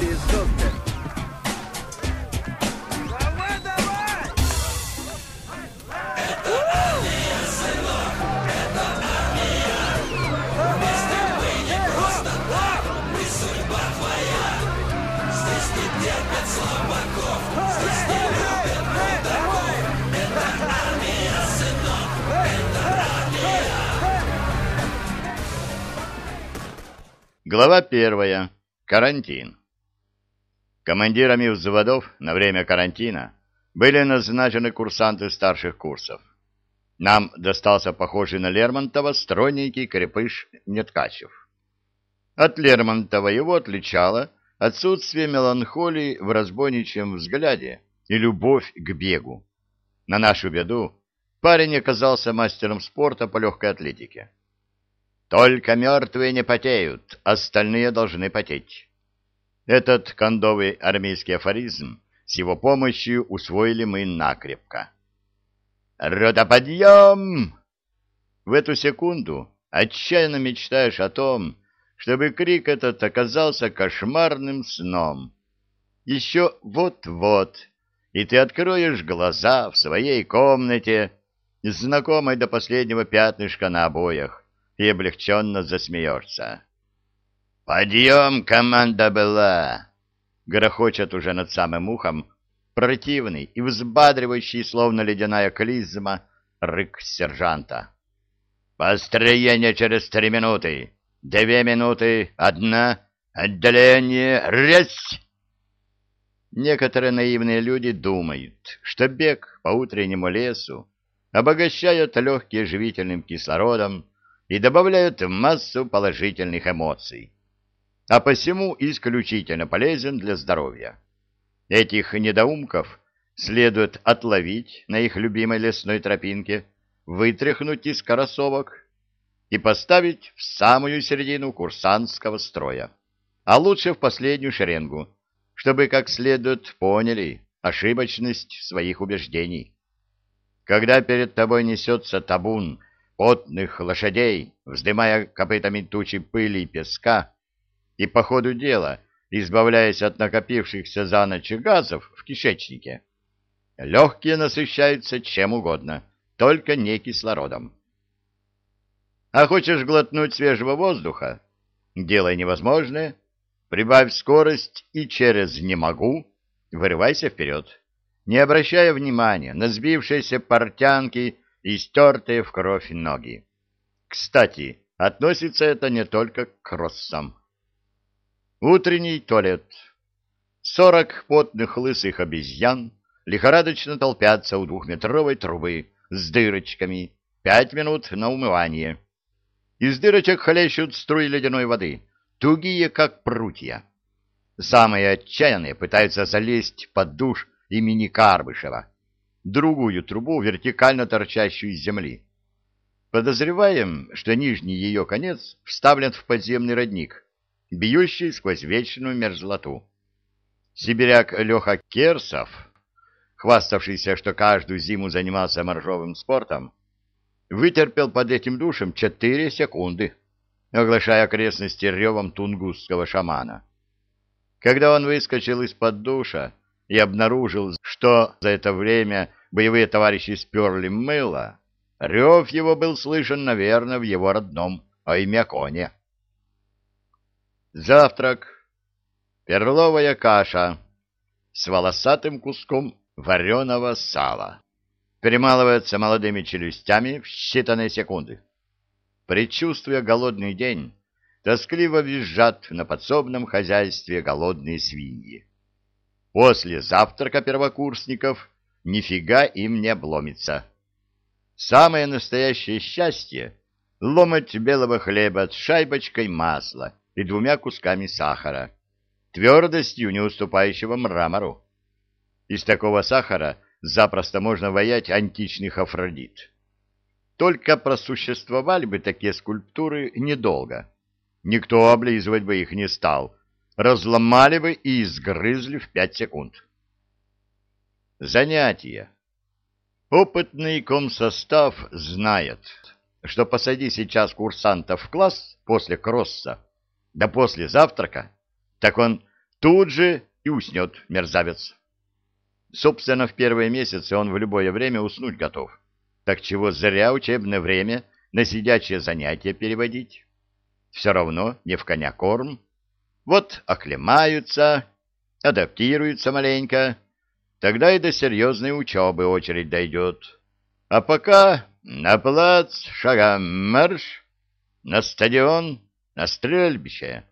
бездушный. Глава первая. Карантин. Командирами взводов на время карантина были назначены курсанты старших курсов. Нам достался похожий на Лермонтова стройненький крепыш Неткачев. От Лермонтова его отличало отсутствие меланхолии в разбойничьем взгляде и любовь к бегу. На нашу беду парень оказался мастером спорта по легкой атлетике. Только мертвые не потеют, остальные должны потеть. Этот кондовый армейский афоризм с его помощью усвоили мы накрепко. «Ротоподъем!» В эту секунду отчаянно мечтаешь о том, чтобы крик этот оказался кошмарным сном. Еще вот-вот, и ты откроешь глаза в своей комнате, знакомой до последнего пятнышка на обоях, и облегченно засмеешься. «Подъем, команда была!» — грохочет уже над самым ухом противный и взбадривающий, словно ледяная клизма, рык сержанта. «Построение через три минуты, две минуты, одна, отделение, резь!» Некоторые наивные люди думают, что бег по утреннему лесу обогащает легкие живительным кислородом, и добавляют массу положительных эмоций, а посему исключительно полезен для здоровья. Этих недоумков следует отловить на их любимой лесной тропинке, вытряхнуть из кроссовок и поставить в самую середину курсантского строя, а лучше в последнюю шеренгу, чтобы как следует поняли ошибочность своих убеждений. Когда перед тобой несется табун потных лошадей, вздымая копытами тучи пыли и песка, и по ходу дела, избавляясь от накопившихся за ночь газов в кишечнике, легкие насыщаются чем угодно, только не кислородом. А хочешь глотнуть свежего воздуха? Делай невозможное, прибавь скорость и через «не могу» вырывайся вперед, не обращая внимания на сбившиеся портянки и стертые в кровь ноги. Кстати, относится это не только к кроссам. Утренний туалет. Сорок потных лысых обезьян лихорадочно толпятся у двухметровой трубы с дырочками, пять минут на умывание. Из дырочек хлещут струи ледяной воды, тугие, как прутья. Самые отчаянные пытаются залезть под душ имени Карбышева другую трубу, вертикально торчащую из земли. Подозреваем, что нижний ее конец вставлен в подземный родник, бьющий сквозь вечную мерзлоту. Сибиряк Леха Керсов, хваставшийся, что каждую зиму занимался моржовым спортом, вытерпел под этим душем четыре секунды, оглашая окрестности ревом тунгусского шамана. Когда он выскочил из-под душа и обнаружил, что за это время боевые товарищи сперли мыло, рев его был слышен, наверное, в его родном Аймяконе. Завтрак. Перловая каша с волосатым куском вареного сала. Перемалывается молодыми челюстями в считанные секунды. Предчувствуя голодный день, тоскливо визжат на подсобном хозяйстве голодные свиньи. После завтрака первокурсников нифига им не обломится. Самое настоящее счастье — ломать белого хлеба с шайбочкой масла и двумя кусками сахара, твердостью не уступающего мрамору. Из такого сахара запросто можно воять античных Афродит. Только просуществовали бы такие скульптуры недолго. Никто облизывать бы их не стал, разломали бы и изгрызли в пять секунд. Занятия. Опытный комсостав знает, что посади сейчас курсантов в класс после кросса, да после завтрака, так он Тут же и уснет мерзавец. Собственно, в первые месяцы он в любое время уснуть готов. Так чего зря учебное время на сидячее занятие переводить? Все равно не в коня корм. Вот оклемаются, адаптируются маленько, тогда и до серьезной учебы очередь дойдет. А пока на плац шагом марш, на стадион, на стрельбище.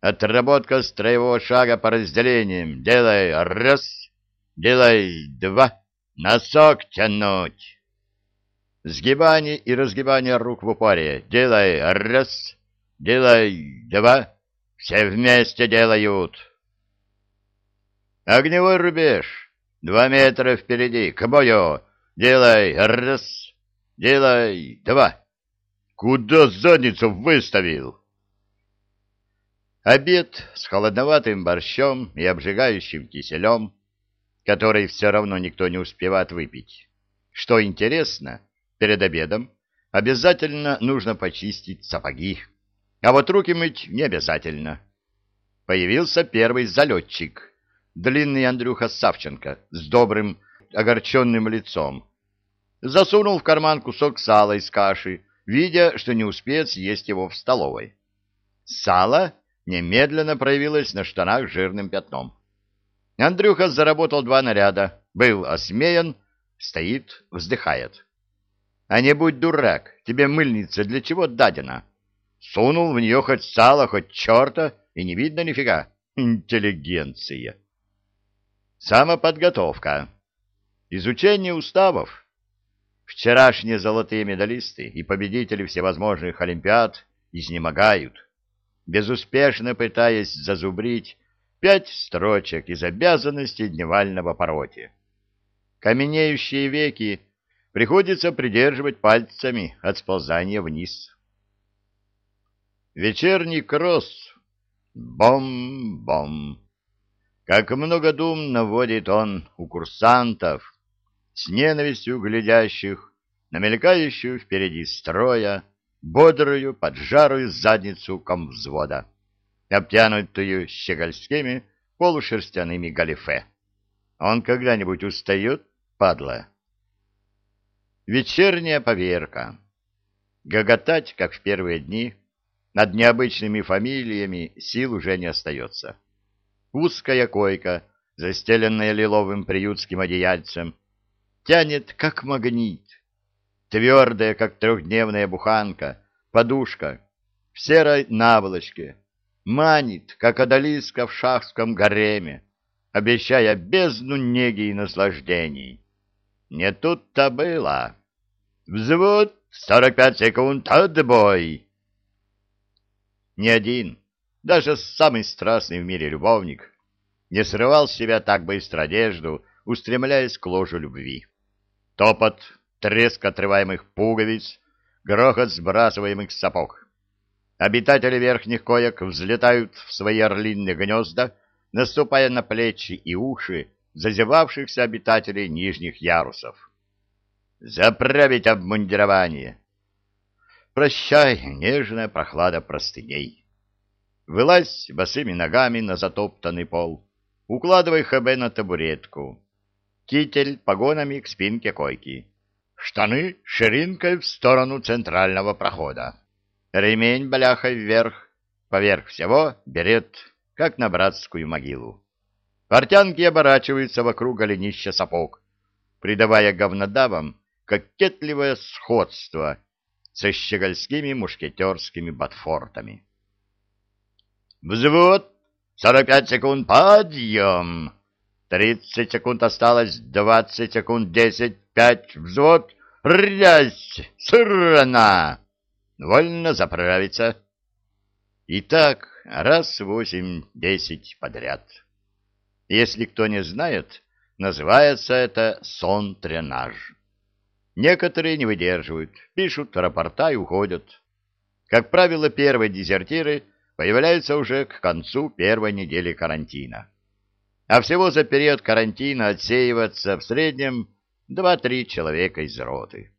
Отработка строевого шага по разделениям. Делай раз, делай два, носок тянуть. Сгибание и разгибание рук в упоре. Делай раз, делай два, все вместе делают. Огневой рубеж. Два метра впереди. К бою. Делай раз, делай два. Куда задницу выставил? Обед с холодноватым борщом и обжигающим киселем, который все равно никто не успевает выпить. Что интересно, перед обедом обязательно нужно почистить сапоги, а вот руки мыть не обязательно. Появился первый залетчик — длинный Андрюха Савченко с добрым огорченным лицом. Засунул в карман кусок сала из каши, видя, что не успеет съесть его в столовой. Сало немедленно проявилось на штанах жирным пятном. Андрюха заработал два наряда, был осмеян, стоит, вздыхает. А не будь дурак, тебе мыльница для чего дадена? Сунул в нее хоть сало, хоть черта, и не видно нифига. Интеллигенция. Самоподготовка. Изучение уставов. Вчерашние золотые медалисты и победители всевозможных олимпиад изнемогают, безуспешно пытаясь зазубрить пять строчек из обязанностей дневального пороти. Каменеющие веки приходится придерживать пальцами от сползания вниз. Вечерний кросс. Бом-бом. Как много дум наводит он у курсантов, с ненавистью глядящих на мелькающую впереди строя бодрую поджарую задницу комвзвода, обтянутую щегольскими полушерстяными галифе. Он когда-нибудь устает, падла? Вечерняя поверка. Гоготать, как в первые дни, над необычными фамилиями сил уже не остается. Узкая койка, застеленная лиловым приютским одеяльцем, тянет, как магнит. Твердая, как трехдневная буханка, подушка в серой наволочке, манит, как одолиска в шахском гареме, обещая бездну неги и наслаждений. Не тут-то было. Взвод, сорок пять секунд, отбой. Ни один даже самый страстный в мире любовник не срывал с себя так быстро одежду, устремляясь к ложу любви. Топот, треск отрываемых пуговиц, грохот сбрасываемых сапог. Обитатели верхних коек взлетают в свои орлиные гнезда, наступая на плечи и уши зазевавшихся обитателей нижних ярусов. Заправить обмундирование. Прощай, нежная прохлада простыней. Вылазь босыми ногами на затоптанный пол. Укладывай ХБ на табуретку. Китель погонами к спинке койки. Штаны ширинкой в сторону центрального прохода. Ремень бляхой вверх. Поверх всего берет, как на братскую могилу. Портянки оборачиваются вокруг голенища сапог, придавая говнодавам кокетливое сходство со щегольскими мушкетерскими ботфортами. Взвод. Сорок пять секунд. Подъем. Тридцать секунд осталось. Двадцать секунд. Десять. Пять. Взвод. Рязь. Сырна. Вольно заправиться. И так раз восемь-десять подряд. Если кто не знает, называется это сон-тренаж. Некоторые не выдерживают, пишут рапорта и уходят. Как правило, первые дезертиры появляются уже к концу первой недели карантина. А всего за период карантина отсеиваться в среднем 2-3 человека из роты.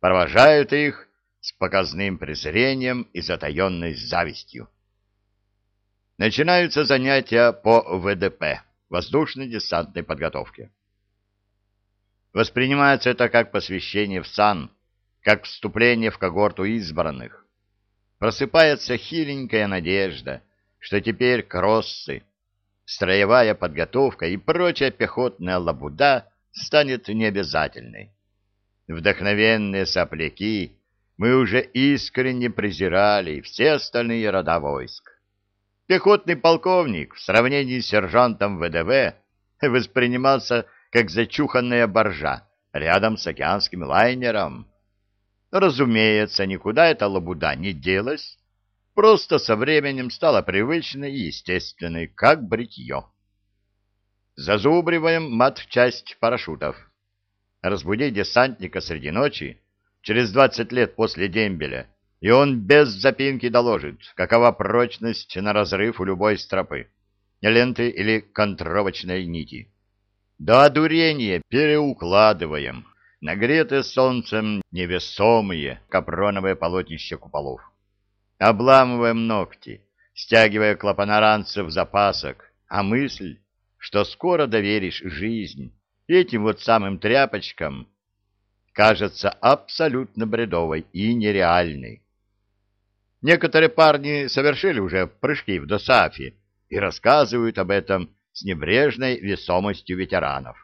Провожают их с показным презрением и затаенной завистью. начинаются занятия по ВДП, воздушно-десантной подготовке. Воспринимается это как посвящение в сан, как вступление в когорту избранных. Просыпается хиленькая надежда, что теперь кроссы, строевая подготовка и прочая пехотная лабуда станет необязательной. Вдохновенные сопляки мы уже искренне презирали все остальные рода войск. Пехотный полковник в сравнении с сержантом ВДВ воспринимался как зачуханная боржа рядом с океанским лайнером. Разумеется, никуда эта лабуда не делась, просто со временем стала привычной и естественной, как бритье. Зазубриваем мат-часть парашютов. Разбуди десантника среди ночи, через двадцать лет после дембеля, и он без запинки доложит, какова прочность на разрыв у любой стропы, ленты или контровочной нити. До одурения переукладываем нагретые солнцем невесомые капроновые полотнища куполов. Обламываем ногти, стягивая клапана ранцев запасок, а мысль, что скоро доверишь жизнь этим вот самым тряпочкам, кажется абсолютно бредовой и нереальной. Некоторые парни совершили уже прыжки в Досафи и рассказывают об этом с небрежной весомостью ветеранов.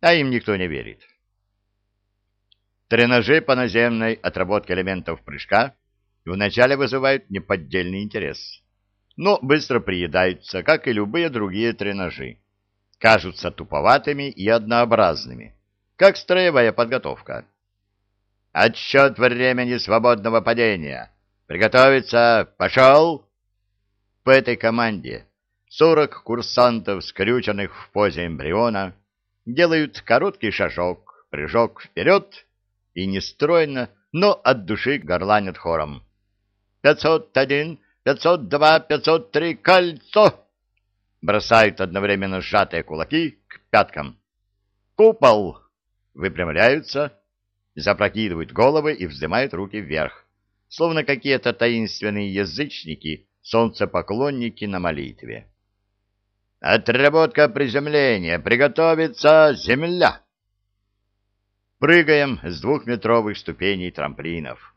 А им никто не верит. Тренажи по наземной отработке элементов прыжка вначале вызывают неподдельный интерес, но быстро приедаются, как и любые другие тренажи. Кажутся туповатыми и однообразными, как строевая подготовка. Отсчет времени свободного падения. Приготовиться. Пошел! По этой команде Сорок курсантов, скрюченных в позе эмбриона, делают короткий шажок, прыжок вперед и нестройно, но от души горланят хором. «Пятьсот один, пятьсот два, пятьсот три, кольцо!» Бросают одновременно сжатые кулаки к пяткам. «Купол!» Выпрямляются, запрокидывают головы и вздымают руки вверх, словно какие-то таинственные язычники, солнцепоклонники на молитве. Отработка приземления. Приготовиться. Земля. Прыгаем с двухметровых ступеней трамплинов.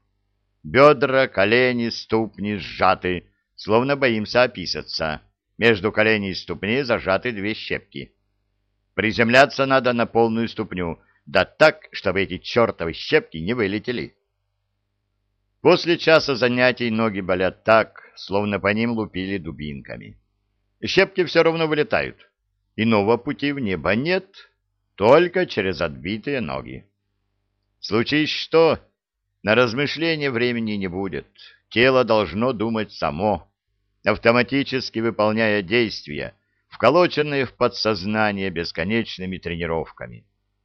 Бедра, колени, ступни сжаты, словно боимся описаться. Между коленей и ступней зажаты две щепки. Приземляться надо на полную ступню, да так, чтобы эти чертовы щепки не вылетели. После часа занятий ноги болят так, словно по ним лупили дубинками. Щепки все равно вылетают. Иного пути в небо нет, только через отбитые ноги. Случись что, на размышление времени не будет. Тело должно думать само, автоматически выполняя действия, вколоченные в подсознание бесконечными тренировками.